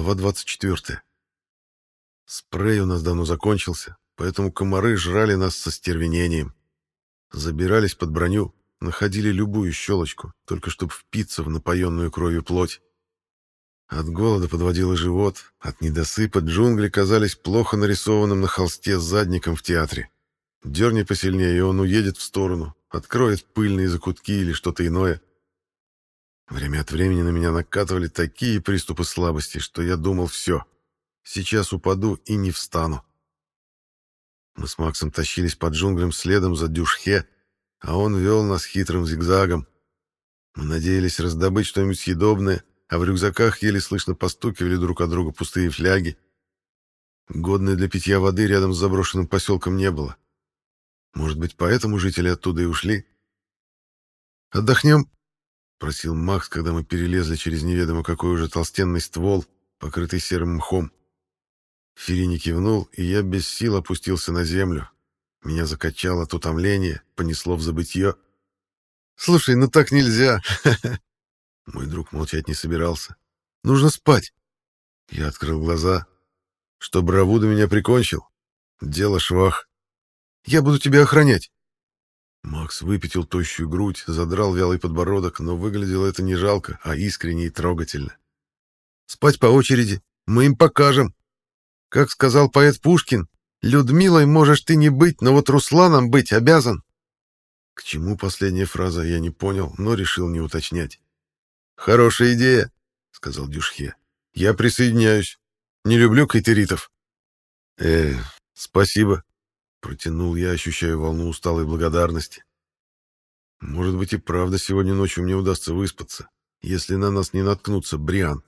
Глава 24. Спрей у нас давно закончился, поэтому комары жрали нас со стервенением. Забирались под броню, находили любую щелочку, только чтобы впиться в напоенную кровью плоть. От голода подводило живот, от недосыпа джунгли казались плохо нарисованным на холсте задником в театре. Дерни посильнее, и он уедет в сторону, откроет пыльные закутки или что-то иное. Время от времени на меня накатывали такие приступы слабости, что я думал, все, сейчас упаду и не встану. Мы с Максом тащились по джунглям следом за Дюшхе, а он вел нас хитрым зигзагом. Мы надеялись раздобыть что-нибудь съедобное, а в рюкзаках еле слышно постукивали друг от друга пустые фляги. Годной для питья воды рядом с заброшенным поселком не было. Может быть, поэтому жители оттуда и ушли? «Отдохнем?» — просил Макс, когда мы перелезли через неведомо какой уже толстенный ствол, покрытый серым мхом. Ферини кивнул, и я без сил опустился на землю. Меня закачало от утомления, понесло в забытье. «Слушай, ну так нельзя!» Мой друг молчать не собирался. «Нужно спать!» Я открыл глаза. «Что Бравуда меня прикончил? Дело швах. Я буду тебя охранять!» Макс выпятил тощую грудь, задрал вялый подбородок, но выглядело это не жалко, а искренне и трогательно. «Спать по очереди. Мы им покажем. Как сказал поэт Пушкин, Людмилой можешь ты не быть, но вот Русланом быть обязан». К чему последняя фраза, я не понял, но решил не уточнять. «Хорошая идея», — сказал Дюшхе. «Я присоединяюсь. Не люблю кайтеритов». «Э, спасибо», — протянул я, ощущая волну усталой благодарности. «Может быть и правда сегодня ночью мне удастся выспаться, если на нас не наткнутся Бриан.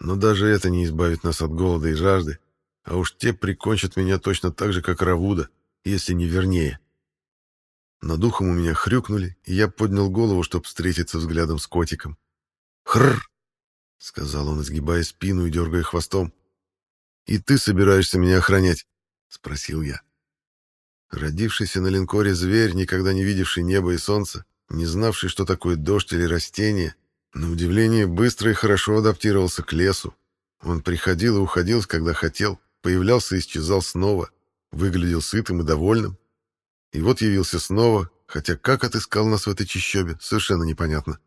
Но даже это не избавит нас от голода и жажды, а уж те прикончат меня точно так же, как Равуда, если не вернее». Над духом у меня хрюкнули, и я поднял голову, чтобы встретиться взглядом с котиком. «Хрррр!» — сказал он, изгибая спину и дергая хвостом. «И ты собираешься меня охранять?» — спросил я. Родившийся на линкоре зверь, никогда не видевший неба и солнца, не знавший, что такое дождь или растение, на удивление быстро и хорошо адаптировался к лесу. Он приходил и уходил, когда хотел, появлялся и исчезал снова, выглядел сытым и довольным. И вот явился снова, хотя как отыскал нас в этой чащобе, совершенно непонятно.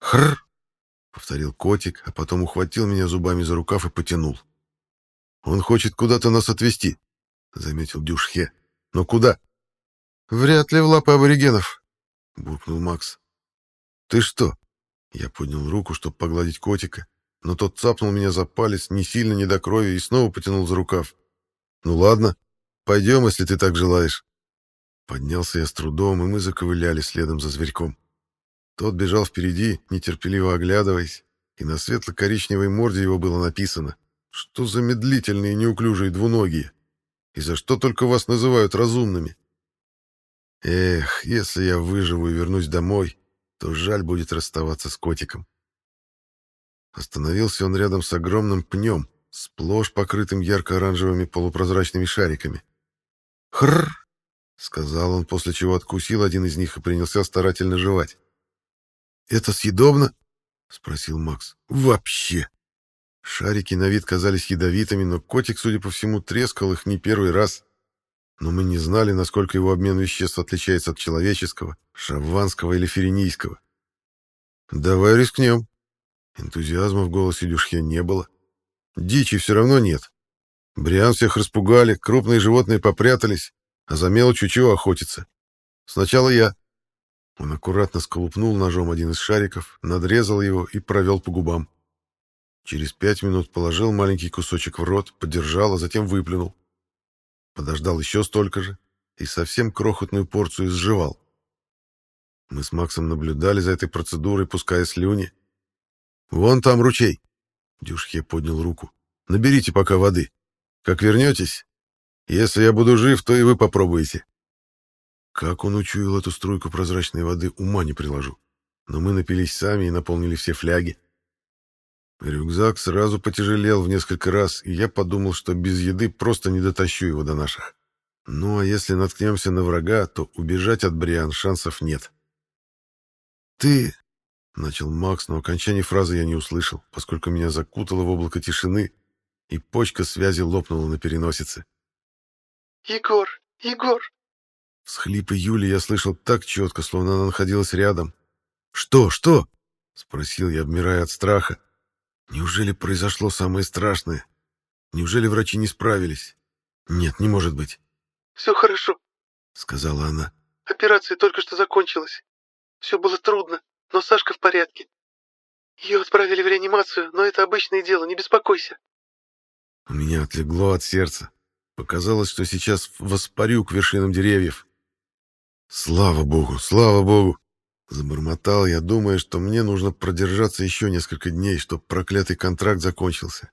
«Хрррр!» — повторил котик, а потом ухватил меня зубами за рукав и потянул. «Он хочет куда-то нас отвезти», — заметил Дюшхе. «Но куда?» «Вряд ли в лапы аборигенов», — буркнул Макс. «Ты что?» Я поднял руку, чтобы погладить котика, но тот цапнул меня за палец, не сильно, не до крови, и снова потянул за рукав. «Ну ладно, пойдем, если ты так желаешь». Поднялся я с трудом, и мы заковыляли следом за зверьком. Тот бежал впереди, нетерпеливо оглядываясь, и на светло-коричневой морде его было написано «Что за медлительные неуклюжие двуногие? И за что только вас называют разумными?» Эх, если я выживу и вернусь домой, то жаль будет расставаться с котиком. Остановился он рядом с огромным пнем, сплошь покрытым ярко-оранжевыми полупрозрачными шариками. «Хрррр!» — сказал он, после чего откусил один из них и принялся старательно жевать. «Это съедобно?» — спросил Макс. «Вообще!» Шарики на вид казались ядовитыми, но котик, судя по всему, трескал их не первый раз. Но мы не знали, насколько его обмен веществ отличается от человеческого, шаванского или ференийского. «Давай рискнем». Энтузиазма в голосе Дюшхе не было. Дичи все равно нет. Бриан всех распугали, крупные животные попрятались, а за мелочью чего охотиться? Сначала я. Он аккуратно сколупнул ножом один из шариков, надрезал его и провел по губам. Через пять минут положил маленький кусочек в рот, подержал, а затем выплюнул. Подождал еще столько же и совсем крохотную порцию сживал. Мы с Максом наблюдали за этой процедурой, пуская слюни. «Вон там ручей!» Дюшхе поднял руку. «Наберите пока воды. Как вернетесь, если я буду жив, то и вы попробуете. Как он учуял эту струйку прозрачной воды, ума не приложу. Но мы напились сами и наполнили все фляги. Рюкзак сразу потяжелел в несколько раз, и я подумал, что без еды просто не дотащу его до наших. Ну а если наткнемся на врага, то убежать от Бриан шансов нет. «Ты... Начал Макс, но окончание фразы я не услышал, поскольку меня закутало в облако тишины, и почка связи лопнула на переносице. «Егор! Егор!» Всхлипы Юли я слышал так четко, словно она находилась рядом. «Что? Что?» — спросил я, обмирая от страха. «Неужели произошло самое страшное? Неужели врачи не справились? Нет, не может быть». «Все хорошо», — сказала она. «Операция только что закончилась. Все было трудно, но Сашка в порядке. Ее отправили в реанимацию, но это обычное дело, не беспокойся». У меня отлегло от сердца. Показалось, что сейчас воспарю к вершинам деревьев. «Слава богу, слава богу!» Забормотал я, думая, что мне нужно продержаться еще несколько дней, чтобы проклятый контракт закончился.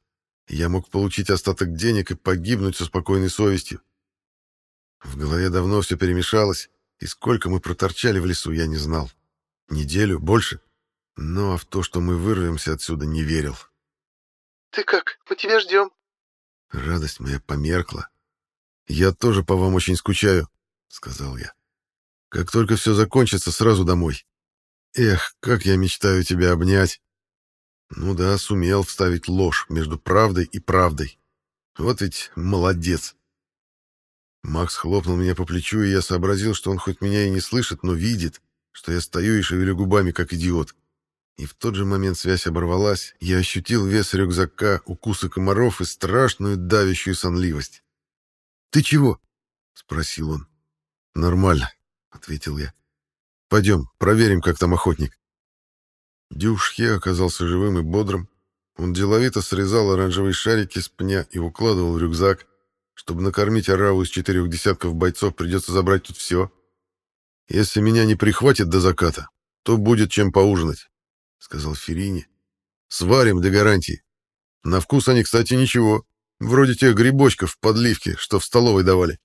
Я мог получить остаток денег и погибнуть со спокойной совестью. В голове давно все перемешалось, и сколько мы проторчали в лесу, я не знал. Неделю, больше. Но а в то, что мы вырвемся отсюда, не верил. «Ты как? Мы тебя ждем». Радость моя померкла. «Я тоже по вам очень скучаю», — сказал я. «Как только все закончится, сразу домой. Эх, как я мечтаю тебя обнять». Ну да, сумел вставить ложь между правдой и правдой. Вот ведь молодец. Макс хлопнул меня по плечу, и я сообразил, что он хоть меня и не слышит, но видит, что я стою и шевелю губами, как идиот. И в тот же момент связь оборвалась, я ощутил вес рюкзака, укусы комаров и страшную давящую сонливость. «Ты чего?» — спросил он. «Нормально», — ответил я. «Пойдем, проверим, как там охотник». Дюшхе оказался живым и бодрым. Он деловито срезал оранжевые шарики с пня и укладывал в рюкзак. Чтобы накормить ораву из четырех десятков бойцов, придется забрать тут все. Если меня не прихватит до заката, то будет чем поужинать, — сказал Ферини. Сварим для гарантии. На вкус они, кстати, ничего. Вроде тех грибочков в подливке, что в столовой давали.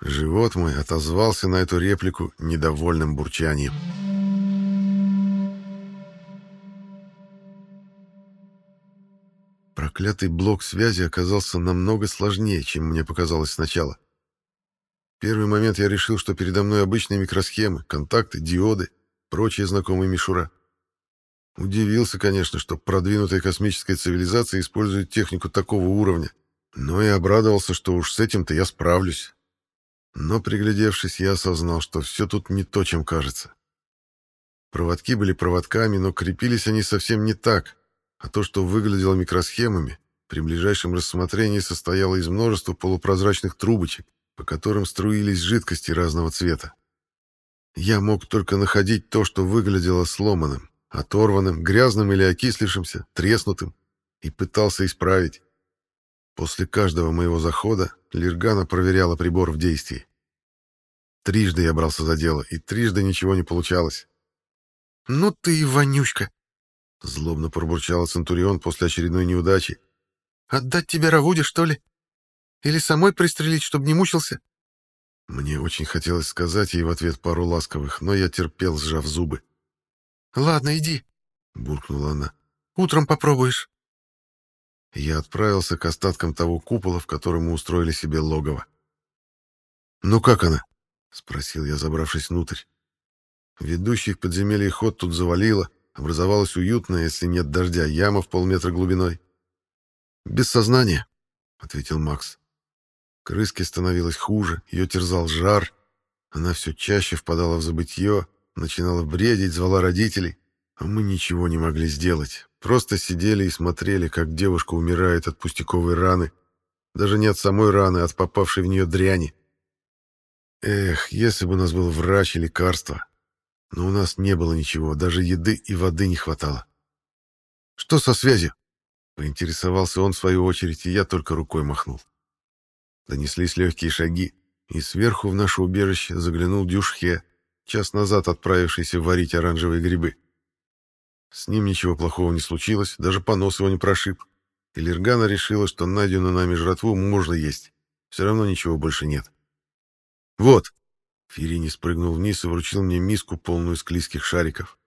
Живот мой отозвался на эту реплику недовольным бурчанием. Проклятый блок связи оказался намного сложнее, чем мне показалось сначала. В первый момент я решил, что передо мной обычные микросхемы, контакты, диоды, прочие знакомые мишура. Удивился, конечно, что продвинутая космическая цивилизация использует технику такого уровня, но и обрадовался, что уж с этим-то я справлюсь. Но, приглядевшись, я осознал, что все тут не то, чем кажется. Проводки были проводками, но крепились они совсем не так, а то, что выглядело микросхемами, при ближайшем рассмотрении состояло из множества полупрозрачных трубочек, по которым струились жидкости разного цвета. Я мог только находить то, что выглядело сломанным, оторванным, грязным или окислившимся, треснутым, и пытался исправить. После каждого моего захода Лиргана проверяла прибор в действии. Трижды я брался за дело, и трижды ничего не получалось. «Ну ты и вонючка!» — злобно пробурчала Центурион после очередной неудачи. «Отдать тебя Равуде, что ли? Или самой пристрелить, чтобы не мучился?» Мне очень хотелось сказать ей в ответ пару ласковых, но я терпел, сжав зубы. «Ладно, иди», — буркнула она. «Утром попробуешь». Я отправился к остаткам того купола, в котором мы устроили себе логово. «Ну как она?» — спросил я, забравшись внутрь. Ведущий в подземелье ход тут завалило, образовалась уютная, если нет дождя, яма в полметра глубиной. «Без сознания», — ответил Макс. Крыске становилось хуже, ее терзал жар. Она все чаще впадала в забытье, начинала бредить, звала родителей. А мы ничего не могли сделать. Просто сидели и смотрели, как девушка умирает от пустяковой раны. Даже не от самой раны, а от попавшей в нее дряни. Эх, если бы у нас был врач и лекарство. Но у нас не было ничего, даже еды и воды не хватало. «Что со связью?» Поинтересовался он в свою очередь, и я только рукой махнул. Донеслись легкие шаги, и сверху в наше убежище заглянул Дюшхе, час назад отправившийся варить оранжевые грибы. С ним ничего плохого не случилось, даже понос его не прошиб. И решила, что найденную нами жратву можно есть. Все равно ничего больше нет. «Вот!» Ферини спрыгнул вниз и вручил мне миску, полную склизких шариков.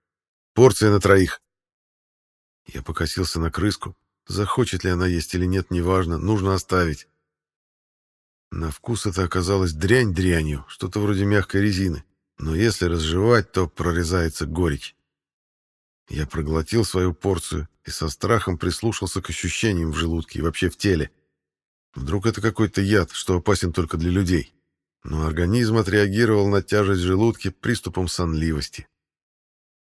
«Порция на троих!» Я покосился на крыску. Захочет ли она есть или нет, неважно, нужно оставить. На вкус это оказалось дрянь дрянью, что-то вроде мягкой резины. Но если разжевать, то прорезается горечь. Я проглотил свою порцию и со страхом прислушался к ощущениям в желудке и вообще в теле. Вдруг это какой-то яд, что опасен только для людей. Но организм отреагировал на тяжесть в желудке приступом сонливости.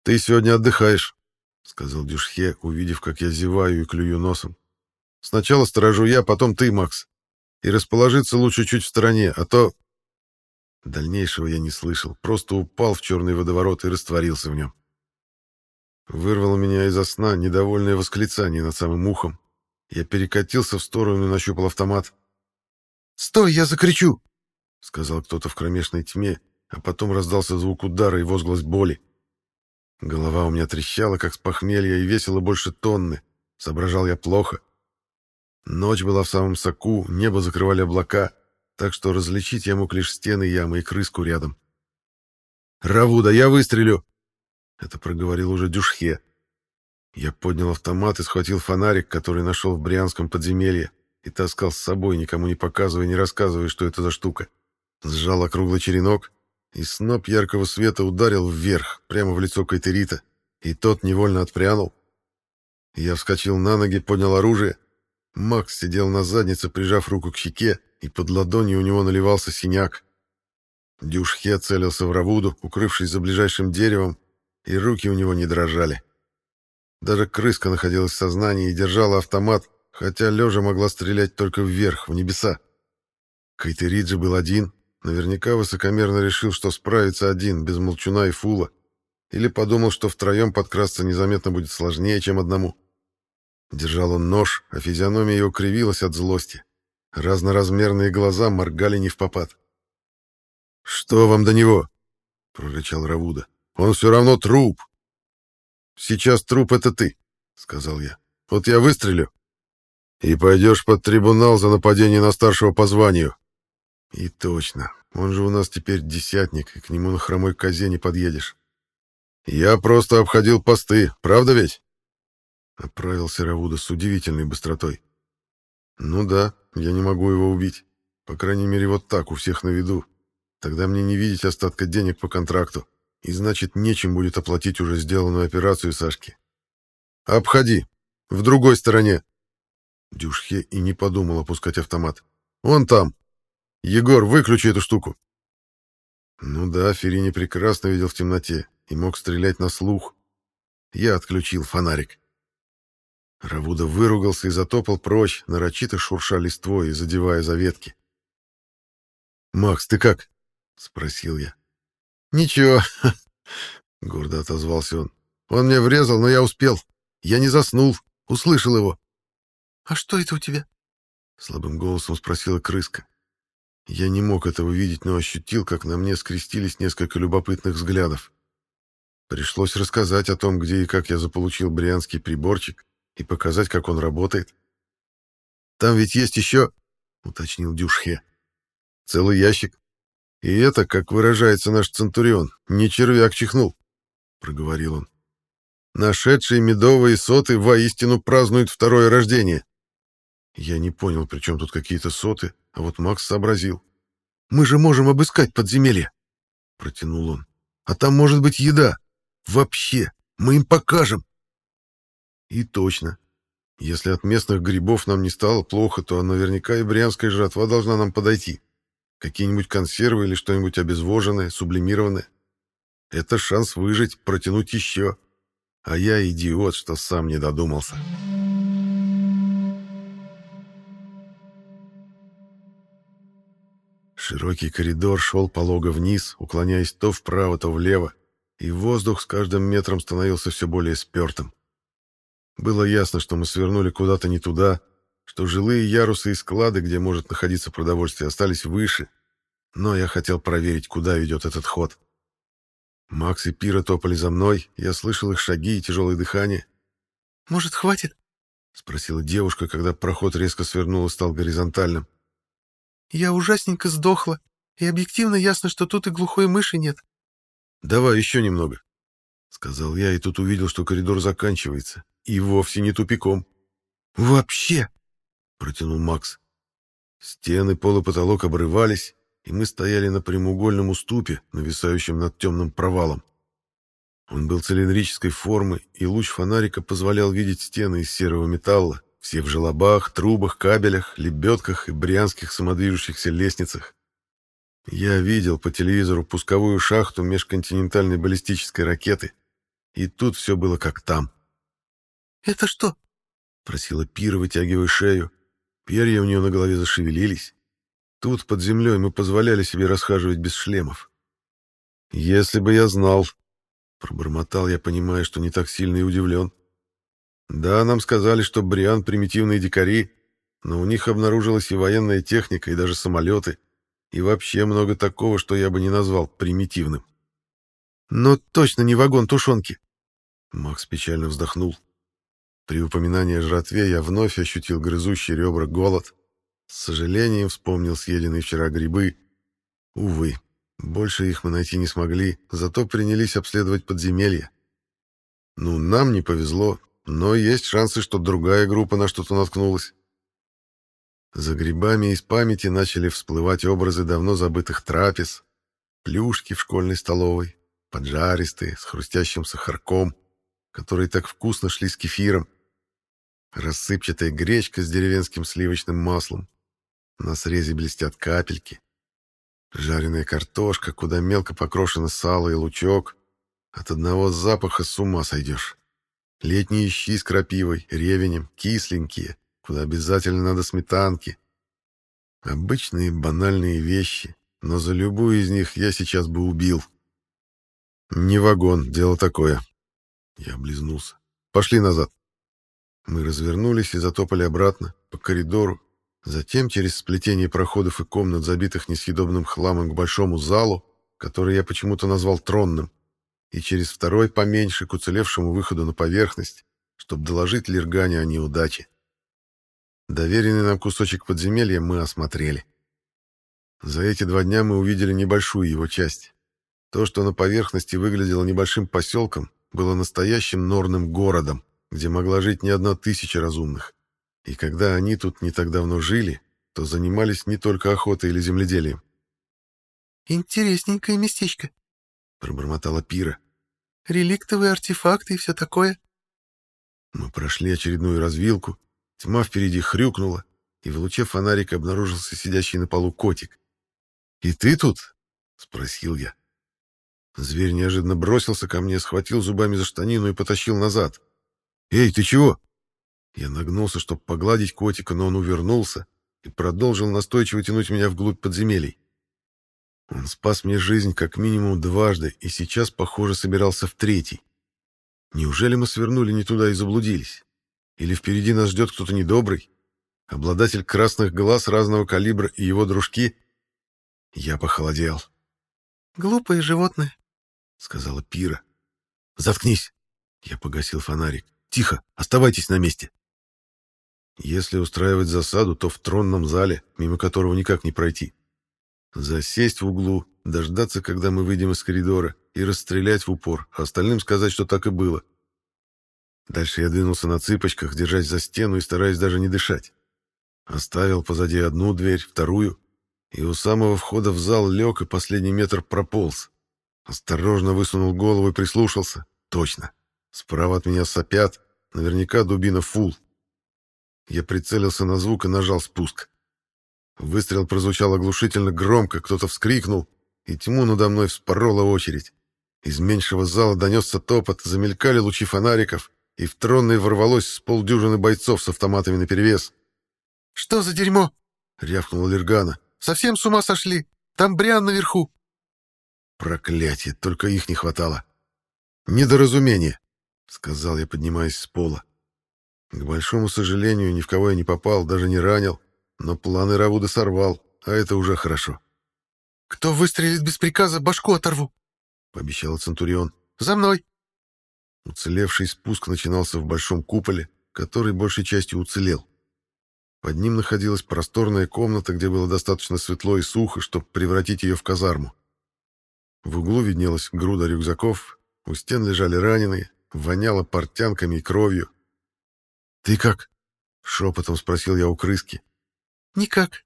«Ты сегодня отдыхаешь», — сказал Дюшхе, увидев, как я зеваю и клюю носом. «Сначала сторожу я, потом ты, Макс. И расположиться лучше чуть в стороне, а то...» Дальнейшего я не слышал, просто упал в черный водоворот и растворился в нем. Вырвало меня из сна недовольное восклицание над самым ухом. Я перекатился в сторону и нащупал автомат. «Стой, я закричу!» — сказал кто-то в кромешной тьме, а потом раздался звук удара и возглас боли. Голова у меня трещала, как с похмелья, и весила больше тонны. Соображал я плохо. Ночь была в самом соку, небо закрывали облака, так что различить я мог лишь стены ямы и крыску рядом. «Равуда, я выстрелю!» Это проговорил уже Дюшхе. Я поднял автомат и схватил фонарик, который нашел в Брянском подземелье, и таскал с собой, никому не показывая, не рассказывая, что это за штука. Сжал округлый черенок, и сноп яркого света ударил вверх, прямо в лицо Кайтерита, и тот невольно отпрянул. Я вскочил на ноги, поднял оружие. Макс сидел на заднице, прижав руку к щеке, и под ладонью у него наливался синяк. Дюшхе целился в Равуду, укрывшись за ближайшим деревом, и руки у него не дрожали. Даже крыска находилась в сознании и держала автомат, хотя лежа могла стрелять только вверх, в небеса. Кайтериджи был один, наверняка высокомерно решил, что справится один, без молчуна и фула, или подумал, что втроем подкрасться незаметно будет сложнее, чем одному. Держал он нож, а физиономия его кривилась от злости. Разноразмерные глаза моргали не в попад. «Что вам до него?» — прорычал Равуда. «Он все равно труп». «Сейчас труп — это ты», — сказал я. «Вот я выстрелю, и пойдешь под трибунал за нападение на старшего по званию». И точно, он же у нас теперь десятник, и к нему на хромой козе не подъедешь. Я просто обходил посты, правда ведь? Оправился Равуда с удивительной быстротой. Ну да, я не могу его убить. По крайней мере, вот так, у всех на виду. Тогда мне не видеть остатка денег по контракту. И значит, нечем будет оплатить уже сделанную операцию Сашки. Обходи. В другой стороне. Дюшхе и не подумал опускать автомат. Он там. Егор, выключи эту штуку. Ну да, Ферини прекрасно видел в темноте и мог стрелять на слух. Я отключил фонарик. Равуда выругался и затопал прочь, нарочито шурша листвой и задевая за ветки. «Макс, ты как?» — спросил я. «Ничего», — гордо отозвался он. «Он мне врезал, но я успел. Я не заснул, услышал его». «А что это у тебя?» — слабым голосом спросила крыска. Я не мог этого видеть, но ощутил, как на мне скрестились несколько любопытных взглядов. Пришлось рассказать о том, где и как я заполучил брианский приборчик, и показать, как он работает. «Там ведь есть еще...» — уточнил Дюшхе. «Целый ящик. И это, как выражается наш Центурион, не червяк чихнул», — проговорил он. «Нашедшие медовые соты воистину празднуют второе рождение». Я не понял, при чем тут какие-то соты, а вот Макс сообразил. «Мы же можем обыскать подземелье!» — протянул он. «А там может быть еда. Вообще, мы им покажем!» И точно. Если от местных грибов нам не стало плохо, то наверняка и брянская жатва должна нам подойти. Какие-нибудь консервы или что-нибудь обезвоженное, сублимированное. Это шанс выжить, протянуть еще. А я идиот, что сам не додумался. Широкий коридор шел полого вниз, уклоняясь то вправо, то влево, и воздух с каждым метром становился все более спертым. Было ясно, что мы свернули куда-то не туда, что жилые ярусы и склады, где может находиться продовольствие, остались выше, но я хотел проверить, куда ведет этот ход. Макс и Пира топали за мной, я слышал их шаги и тяжелое дыхание. «Может, хватит?» — спросила девушка, когда проход резко свернул и стал горизонтальным. «Я ужасненько сдохла, и объективно ясно, что тут и глухой мыши нет». «Давай еще немного», — сказал я, и тут увидел, что коридор заканчивается. И вовсе не тупиком. «Вообще!» — протянул Макс. Стены, пол и потолок обрывались, и мы стояли на прямоугольном уступе, нависающем над темным провалом. Он был цилиндрической формы, и луч фонарика позволял видеть стены из серого металла, все в желобах, трубах, кабелях, лебедках и брянских самодвижущихся лестницах. Я видел по телевизору пусковую шахту межконтинентальной баллистической ракеты, и тут все было как там. «Это что?» — просила Пира, вытягивая шею. Перья у нее на голове зашевелились. Тут, под землей, мы позволяли себе расхаживать без шлемов. «Если бы я знал...» — пробормотал я, понимая, что не так сильно и удивлен. «Да, нам сказали, что Бриан — примитивные дикари, но у них обнаружилась и военная техника, и даже самолеты, и вообще много такого, что я бы не назвал примитивным». «Но точно не вагон тушенки!» Макс печально вздохнул. При упоминании о жратве я вновь ощутил грызущий ребра голод. С сожалением вспомнил съеденные вчера грибы. Увы, больше их мы найти не смогли, зато принялись обследовать подземелье. Ну, нам не повезло, но есть шансы, что другая группа на что-то наткнулась. За грибами из памяти начали всплывать образы давно забытых трапез, плюшки в школьной столовой, поджаристые, с хрустящим сахарком, которые так вкусно шли с кефиром, рассыпчатая гречка с деревенским сливочным маслом, на срезе блестят капельки, жареная картошка, куда мелко покрошено сало и лучок, от одного запаха с ума сойдешь. Летние щи с крапивой, ревенем, кисленькие, куда обязательно надо сметанки. Обычные банальные вещи, но за любую из них я сейчас бы убил. Не вагон, дело такое. Я облизнулся. Пошли назад. Мы развернулись и затопали обратно, по коридору, затем через сплетение проходов и комнат, забитых несъедобным хламом, к большому залу, который я почему-то назвал тронным, и через второй поменьше к уцелевшему выходу на поверхность, чтобы доложить Лергане о неудаче. Доверенный нам кусочек подземелья мы осмотрели. За эти два дня мы увидели небольшую его часть. То, что на поверхности выглядело небольшим поселком, было настоящим норным городом, где могла жить не одна тысяча разумных. И когда они тут не так давно жили, то занимались не только охотой или земледелием. «Интересненькое местечко», — пробормотала Пира. «Реликтовые артефакты и все такое». Мы прошли очередную развилку, тьма впереди хрюкнула, и в луче фонарика обнаружился сидящий на полу котик. «И ты тут?» — спросил я. Зверь неожиданно бросился ко мне, схватил зубами за штанину и потащил назад. «Эй, ты чего?» Я нагнулся, чтобы погладить котика, но он увернулся и продолжил настойчиво тянуть меня вглубь подземелий. Он спас мне жизнь как минимум дважды и сейчас, похоже, собирался в третий. Неужели мы свернули не туда и заблудились? Или впереди нас ждет кто-то недобрый? Обладатель красных глаз разного калибра и его дружки? Я похолодел. «Глупые животные», сказала Пира. «Заткнись!» Я погасил фонарик. «Тихо! Оставайтесь на месте!» Если устраивать засаду, то в тронном зале, мимо которого никак не пройти. Засесть в углу, дождаться, когда мы выйдем из коридора, и расстрелять в упор, а остальным сказать, что так и было. Дальше я двинулся на цыпочках, держась за стену и стараясь даже не дышать. Оставил позади одну дверь, вторую, и у самого входа в зал лег и последний метр прополз. Осторожно высунул голову и прислушался. Точно. Справа от меня сопят. Наверняка дубина фул. Я прицелился на звук и нажал спуск. Выстрел прозвучал оглушительно громко, кто-то вскрикнул, и тьму надо мной вспорола очередь. Из меньшего зала донесся топот, замелькали лучи фонариков, и в тронный ворвалось с полдюжины бойцов с автоматами наперевес. «Что за дерьмо?» — рявкнула Лергана. «Совсем с ума сошли! Там Бриан наверху!» Проклятие, только их не хватало. Недоразумение, сказал я, поднимаясь с пола. К большому сожалению, ни в кого я не попал, даже не ранил, но планы Равуда сорвал, а это уже хорошо. Кто выстрелит без приказа, башку оторву, пообещал Центурион. За мной. Уцелевший спуск начинался в большом куполе, который большей частью уцелел. Под ним находилась просторная комната, где было достаточно светло и сухо, чтобы превратить ее в казарму. В углу виднелась груда рюкзаков, у стен лежали раненые, воняло портянками и кровью. «Ты как?» — шепотом спросил я у крыски. «Никак».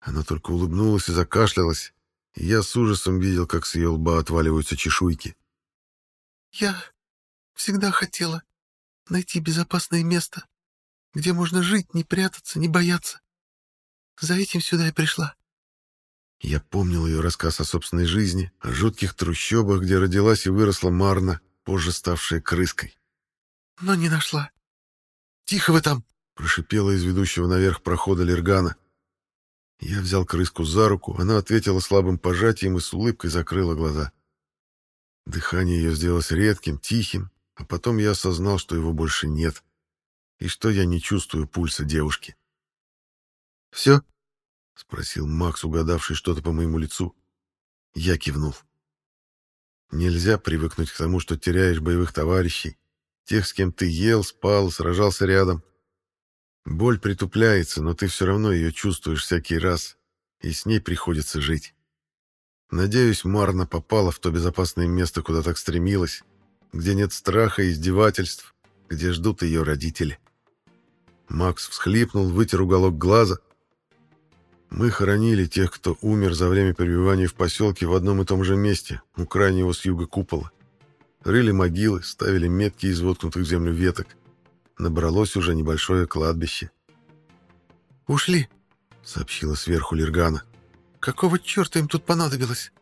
Она только улыбнулась и закашлялась, и я с ужасом видел, как с ее лба отваливаются чешуйки. Я всегда хотела найти безопасное место, где можно жить, не прятаться, не бояться. За этим сюда и пришла. Я помнил ее рассказ о собственной жизни, о жутких трущобах, где родилась и выросла Марна, позже ставшая крыской. Но не нашла. «Тихо вы там!» — прошипела из ведущего наверх прохода Лергана. Я взял крыску за руку, она ответила слабым пожатием и с улыбкой закрыла глаза. Дыхание ее сделалось редким, тихим, а потом я осознал, что его больше нет, и что я не чувствую пульса девушки. «Все?» — спросил Макс, угадавший что-то по моему лицу. Я кивнул. Нельзя привыкнуть к тому, что теряешь боевых товарищей, тех, с кем ты ел, спал, сражался рядом. Боль притупляется, но ты все равно ее чувствуешь всякий раз, и с ней приходится жить. Надеюсь, Марна попала в то безопасное место, куда так стремилась, где нет страха и издевательств, где ждут ее родители. Макс всхлипнул, вытер уголок глаза — мы хоронили тех, кто умер за время пребывания в поселке в одном и том же месте, у крайнего с юга купола. Рыли могилы, ставили метки из воткнутых в землю веток. Набралось уже небольшое кладбище. «Ушли», — сообщила сверху Лергана. «Какого черта им тут понадобилось?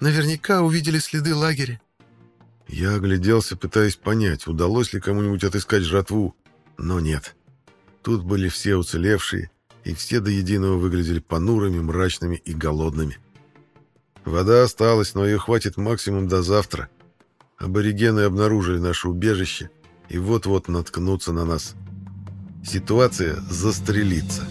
Наверняка увидели следы лагеря». Я огляделся, пытаясь понять, удалось ли кому-нибудь отыскать жратву, но нет. Тут были все уцелевшие, и все до единого выглядели понурыми, мрачными и голодными. Вода осталась, но ее хватит максимум до завтра. Аборигены обнаружили наше убежище и вот-вот наткнутся на нас. Ситуация застрелится.